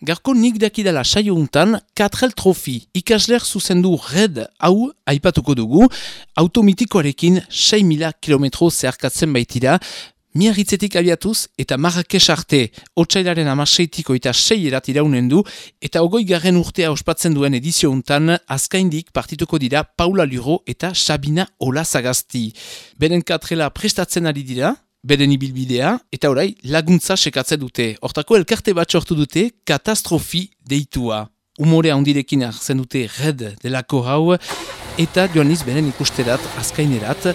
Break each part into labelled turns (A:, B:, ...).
A: Garko nik dakidala saio untan, Katrel Trofi, ikasler zuzendu red hau aipatuko dugu, automitikoarekin 6.000 kilometro zeharkatzen baitira, Miarritzetik abiatuz eta Marrakes arte otxailaren amaseitiko eta sei erat iraunen du eta ogoi garren urtea ospatzen duen edizio untan azkaindik partituko dira Paula Luro eta Sabina Olazagazti. Beren katrela prestatzen ari dira, beren ibilbidea eta orai laguntza sekatzen dute. Hortako elkarte bat sortu dute katastrofi deitua. Umorea ondirekin arzen dute red delako hau eta joaniz beren ikusterat azkainerat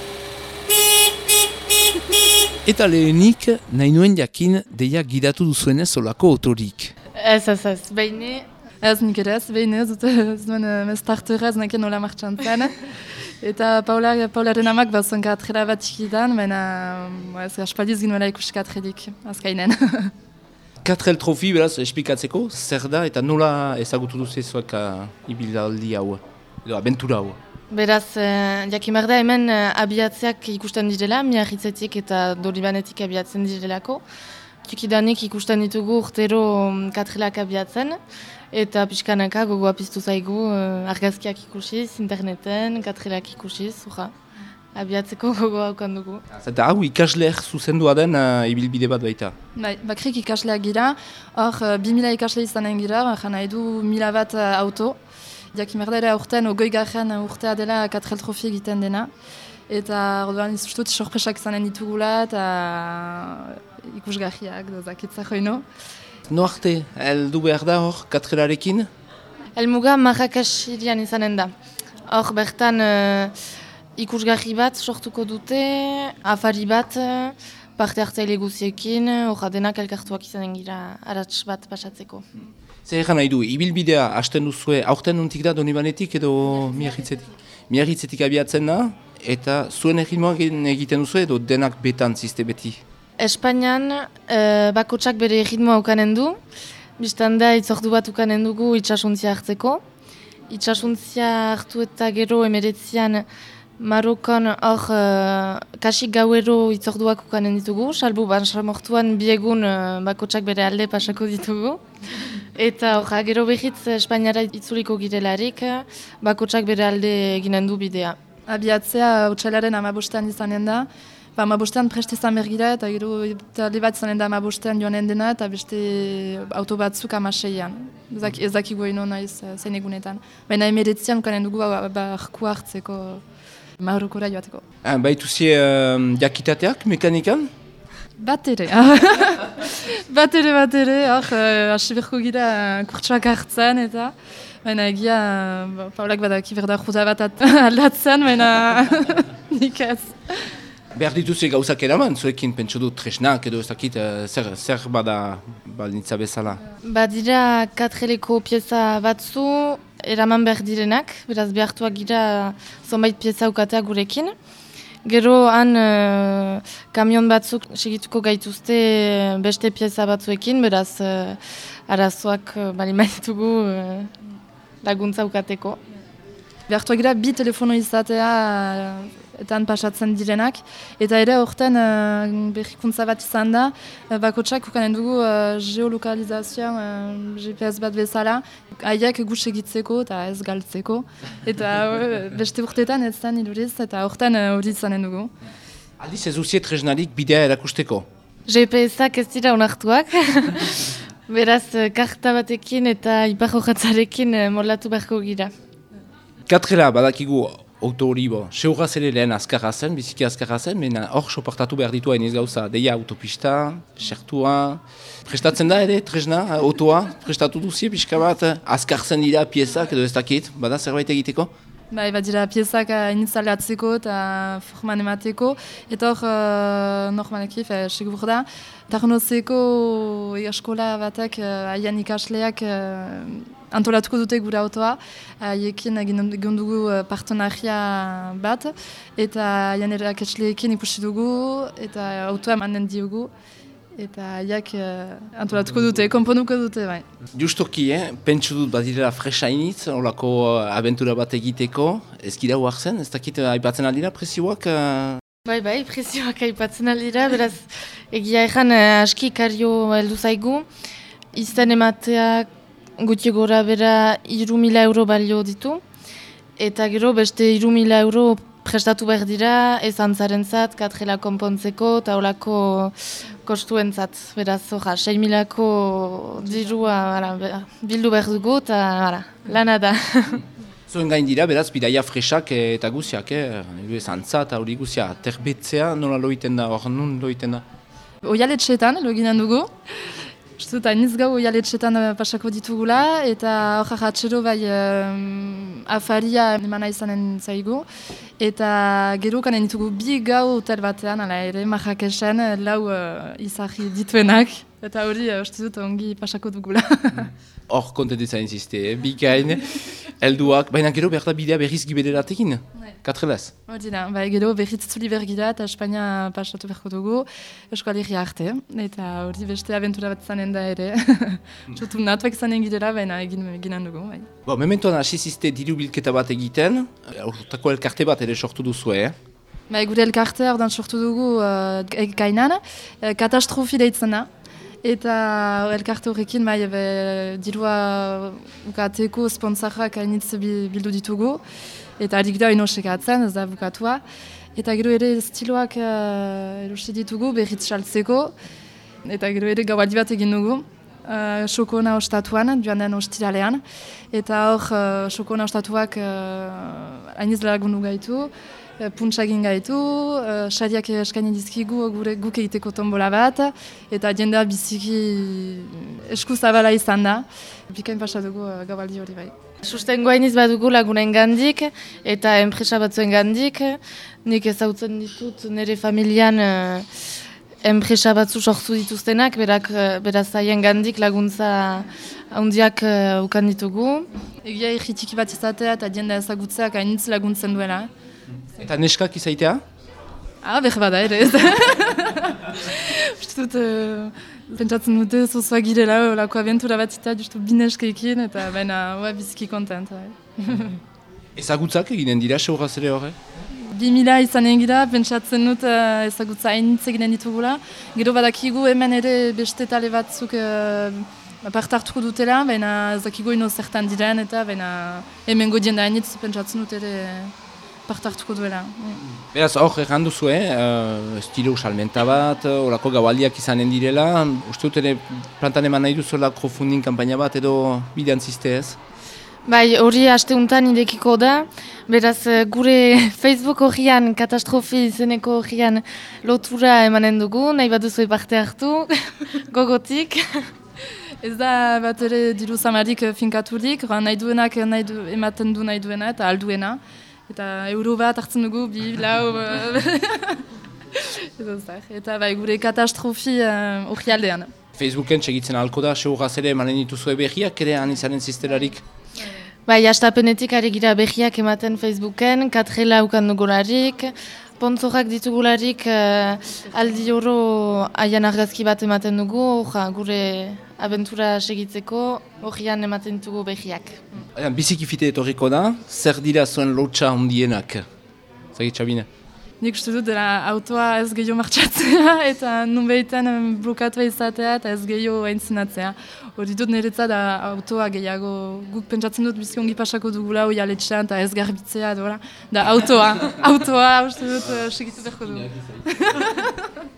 A: Eta lehenik, nahi nuen jakin deia gidatu duzuenez olako otorik.
B: Ez, ez, ez, behine.
C: Ez nik ere ez, behine ez dut zuen mestartura ez naken nola martxan zen. Eta Paula, Paularen amak bat zuen katrela bat ikidan, baina ez gaspaldiz ginoela ikusi katredik, azkainen.
A: Katrel trofi, beraz, esplikatzeko, zer da eta nola ezagutu duzezuak uh, ibilaldi hau, edo abentura hau?
B: Beraz, eh, jakimar da hemen eh, abiatzeak ikusten direla, miarritzetik eta dolibanetik abiatzen direlako. Txikidanik ikusten ditugu urtero mm, katrilak abiatzen, eta pixkanaka gogoa piztu zaigu eh, argazkiak ikusiz, interneten, katrilak ikusiz, ura. Abiatzeko gogoa aukan dugu.
A: Eta hau ikasleak zuzendua den uh, ibilbide bat baita?
C: Bai, bakrik ikasleak gira, hor uh, 2000 ikasle izanen gira, jana edu mila bat uh, auto. Jakimerda ere aurten, ogoi garen urtea dela katrel trofi egiten dena. Eta orduan izustut sorpresak zanen ditugula eta ikusgarriak dozakitza joino.
A: No arte, heldu behar da hor katrelarekin?
B: Elmuga Marrakesh irian izanen da. Hor bertan uh, ikusgarri bat sortuko dute, afari bat, parte hartzaile guziekin, horra denak elkartuak izanen gira aratz bat pasatzeko.
A: Zer egan nahi du, ibilbidea hasten duzue, aurten nuntik da donibanetik edo miarritzetik? Miarritzetik abiatzen da, eta zuen egitmoak egiten duzu edo denak betan ziste beti?
B: Espainian, e, bakotsak bere egitmoa ukanen du, biztan da itzordu bat ukanen dugu itxasuntzia hartzeko. Itxasuntzia hartu eta gero emeretzian Marokon hor uh, kasik gauero itzorduak ukanen ditugu, salbu bansamortuan biegun uh, bakotsak bere alde pasako ditugu. Eta hor, gero behitz Espainiara itzuliko girelarik, bakotsak bere alde eginen du bidea.
C: Abiatzea utxalaren amabostean izanen da, ba, amabostean preste izan bergira eta gero talde bat izanen da amabostean joanen dena eta beste auto batzuk amaseian. Ez dakigu ino naiz zein egunetan. Baina emeretzian ukanen dugu ba, ba, hartzeko. Marokora joateko.
A: Ah, Baitu zie uh, jakitateak mekanikan?
C: Bat ere. bat ere, bat ere. Hasi berko gira uh, kurtsuak hartzen eta baina egia uh, Paulak badaki berda juta bat aldatzen, baina nik ez.
A: Behar dituzi gauzak eraman, zuekin pentsu dut tresnak edo ez dakit uh, zer, zer bada balnitza bezala?
B: Badira katreleko pieza batzu, eraman behar direnak, beraz behartuak gira zonbait pieza ukatea gurekin. Gero han uh, kamion batzuk segituko gaituzte beste pieza batzuekin, beraz uh, arazoak uh, bali uh, laguntza ukateko.
C: Behartuak gira bi telefono izatea eta han pasatzen direnak. Eta ere horten uh, berrikuntza bat izan da, uh, bakotsak ukanen dugu uh, geolokalizazioa uh, GPS bat bezala, haiek gus egitzeko eta ez galtzeko. Eta uh, beste urtetan ez zen iduriz eta horten hori uh, izanen dugu.
A: Aldiz ez usiet reznarik bidea erakusteko?
B: GPS-ak ez dira onartuak. Beraz, karta batekin eta ipar horatzarekin molatu beharko gira.
A: Katrela, badakigu auto hori bo, seuraz ere lehen azkarra zen, biziki azkarra zen, mena hor soportatu behar ditua eniz gauza, deia autopista, sertua, prestatzen da ere, tresna, autoa, prestatu duzi, pixka bat, azkar zen dira piezak edo ez dakit, bada zerbait egiteko?
C: Bai, bat dira piezak inizialatzeko eta forman emateko, eta hor, uh, normaleki, fe, segur da, tarnozeko eskola batek, haien ikasleak, antolatuko dute gure autoa, haiekin egin dugu partenaria bat, eta haien eraketsleekin ikusi dugu, eta autoa manen diogu, eta haiek uh, antolatuko dute, konponuko dute, bai.
A: Justoki, eh? pentsu dut badirela fresainitz, olako uh, aventura bat egiteko, ez gira huartzen, ez dakit aipatzen aldira presioak? Uh...
B: Bai, bai, presioak aipatzen aldira, beraz, egia ezan uh, aski kario heldu zaigu, Izen emateak guti gora bera iru mila euro balio ditu. Eta gero beste iru mila euro prestatu behar dira, ez antzaren zat, katrela konpontzeko eta olako kostuen zat. Beraz, oja, 6 milako dirua bara, bildu behar dugu eta lana da.
A: Zuen gain dira, beraz, bidaia fresak eta guziak, eh? Ez antza eta hori guzia, terbetzea nola loiten da, hor nun loiten da?
C: Oialetxetan, loginen dugu. Uste dut, hainiz gau oialetxetan uh, pasako ditugula, eta hor atxero bai um, afaria emana izanen zaigu. Eta gero kanen ditugu bi gau hotel batean, ala ere, Marrakesen, lau uh, izahi dituenak. Eta hori, uste dut, ongi pasako dugula.
A: Hor kontentu zain ziste, eh? bikain, elduak, baina gero behar da bidea berriz gibederatekin, katrelaz.
C: Hori da, bai, gero berriz zuli bergira eta Espainia pasatu berko dugu eskualerri arte. Eta hori beste aventura bat zanen da ere. Txotu natuak zanen girela, baina egin ginen dugu. Bai.
A: Bo, mementoan hasi ziste diru bilketa bat egiten, urtako elkarte bat ere sortu duzu, eh?
C: Bai, gure elkarte ordan sortu dugu uh, gainan, uh, katastrofi deitzen da. Eta elkarte horrekin bai, be, dirua ukateko sponsorak hainitz bildu ditugu. Eta harik da ino sekatzen, ez da bukatua. Eta gero ere estiloak uh, erosi ditugu berriz saltzeko. Eta gero ere gaualdi bat egin dugu. Uh, Sokona ostatuan, joan den ostiralean. Eta hor, uh, Sokona ostatuak uh, hainiz lagundu gaitu. Uh, Puntsagin gaitu, uh, sariak eskaini dizkigu gure guk egiteko tombola bat, eta jendea biziki esku zabala izan da. Bikain pasatugu uh, gabaldi hori bai.
B: Sustengo hainiz badugu lagunen gandik eta enpresa batzuen gandik. Nik ezautzen ditut nire familian uh, enpresa batzu sortu dituztenak, berak, beraz haien gandik laguntza handiak uh, ukan ditugu.
C: Egia irritiki bat izatea eta jendea ezagutzeak hainitz laguntzen duela.
A: Eta neskak izaitea?
C: Ah, behar bada ere ez. Uste dut, uh, pentsatzen dute zozua girela, olako aventura bat eta justu bineskeekin, eta baina ua biziki kontent. Bai.
A: Ezagutzak eginen dira, seuraz ere horre?
C: Bi mila izanen gira, pentsatzen dut uh, ezagutza hainitz eginen ditugula. Gero badakigu hemen ere beste tale batzuk uh, part hartuko dutela, baina ezakigu ino zertan diren, eta baina hemen godien da hainitz pentsatzen dut ere part hartuko duela.
A: Beraz, hor errandu zuen, uh, estilo salmenta bat, horako gaualdiak izanen direla, uste dut ere plantan eman nahi duzuela crowdfunding kampaina bat edo bidean ziste ez?
B: Bai, hori asteuntan irekiko da, beraz gure Facebook horrian, katastrofi izeneko horrian lotura emanen dugu, nahi bat duzu parte hartu, gogotik.
C: Ez da bat ere diru zamarik finkaturik, nahi duenak nahi du, ematen du nahi duena eta alduena. Eta euro bat hartzen dugu, bi, lau... eta bai, gure katastrofi hori uh, aldean.
A: Facebooken txegitzen alko da, seuraz ere emanen dituzue berriak, ere han izanen zisterarik?
B: Bai, astapenetik ari gira berriak ematen Facebooken, katrela ukan dugularik, pontzorak ditugularik uh, aldi oro aian argazki bat ematen dugu, orra, gure abentura segitzeko, horrian ematen ditugu berriak.
A: Biziki fite etorriko da, zer dira zuen lotxa hundienak? Zagit, Xabine?
C: Nik uste dut dela autoa ez gehiago martxatzea eta nun behitan blokatua izatea eta ez gehiago aintzinatzea. Hori dut niretzat da autoa gehiago guk pentsatzen dut bizki ongi pasako dugula hoi aletxean eta ez garbitzea dola. Da autoa, autoa uste dut uh, segitu berko du.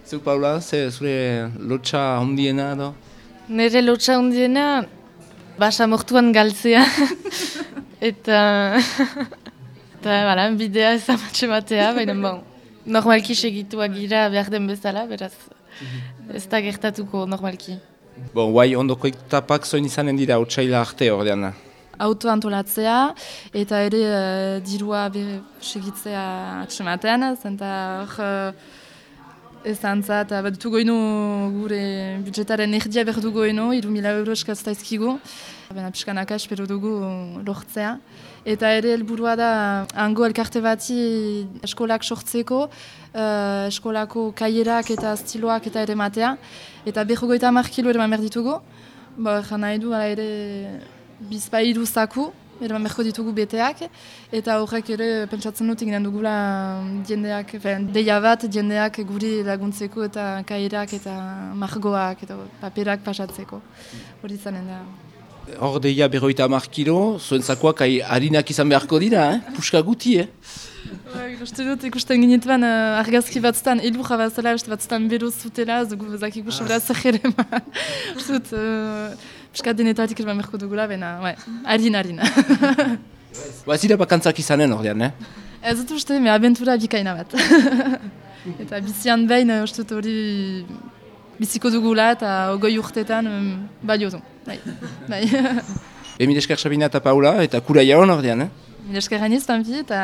A: Zeu Paula, ze zure lotxa hundiena edo?
B: Nire lotxa hundiena basa mortuan galtzea eta... Eta, bala, bidea ez amatxe batea, baina bon, normalki segituak gira behar den bezala, beraz, ez da gertatuko normalki.
A: Bon, guai, ondoko etapak zoin izanen dira, utxaila arte ordean.
C: Auto antolatzea, eta ere uh, dirua segitzea atxematen, zenta hor uh, ez antza, eta bat goinu gure budgetaren erdia behar du goinu, iru mila euro eskazta ezkigu. Baina pixkanaka espero dugu lortzea. Eta ere helburua da hango elkarte bati eskolak sortzeko, uh, eskolako kaierak eta stiloak eta ere matea. Eta behogoita hamar kilo ere mamer ditugu. Ba, nahi du, ere bizpairu zaku, eraman beharko ditugu beteak, eta horrek ere pentsatzen dut eginen dugula jendeak, fen, deia bat jendeak guri laguntzeko eta kairak eta margoak eta paperak pasatzeko. Hori zanen da.
A: Hor deia berroita amar kilo, zuen zakoak harinak izan beharko dira, eh? puska guti, eh?
C: Bai, uste dut ikusten ginituen uh, argazki batzutan elurra bat zela, uste batzutan bero zutela, zugu bezak ikusten ah. zer ere, uste dut, uh, denetatik ez merko dugula, baina, bai, harin, harin.
A: Ba, ez dira bakantzak izanen ordean, eh?
C: Ez dut uste, me abentura bikaina bat. eta bizian behin, uste dut hori biziko dugula eta ogoi urtetan um, bai ozun. Bai. bai.
A: Emil esker Sabina eta Paula eta kura jaun ordean, eh?
C: Emil esker hainez, eta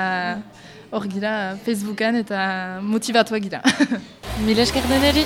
C: hor gira Facebookan eta motivatuak gira.
B: Mil esker deneri.